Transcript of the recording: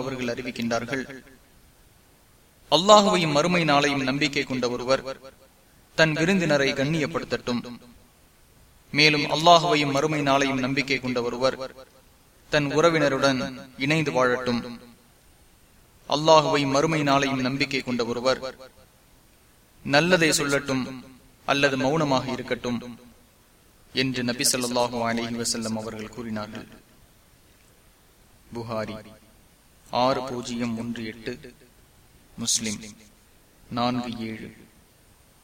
அவர்கள் அறிவிக்கின்றார்கள் அல்லாஹுவையும் மறுமை நாளையும் நம்பிக்கை கொண்ட ஒருவர் தன் விருந்தினரை கண்ணியப்படுத்தட்டும். மேலும் அல்லாஹுவையும் மறுமை நாளையும் நம்பிக்கை கொண்ட ஒருவர் தன் உறவினருடன் இணைந்து வாழட்டும். அல்லாஹுவையும் மறுமை நாளையும் நம்பிக்கை கொண்ட ஒருவர் நல்லதை சொல்லட்டும் அல்லது மௌனமாக இருக்கட்டும். என்று நபி சொல்லாஹு அலஹி வசல்லம் அவர்கள் கூறினார்கள். புகாரி ஆறு பூஜ்ஜியம் ஒன்று எட்டு முஸ்லிம் நான்கு ஏழு.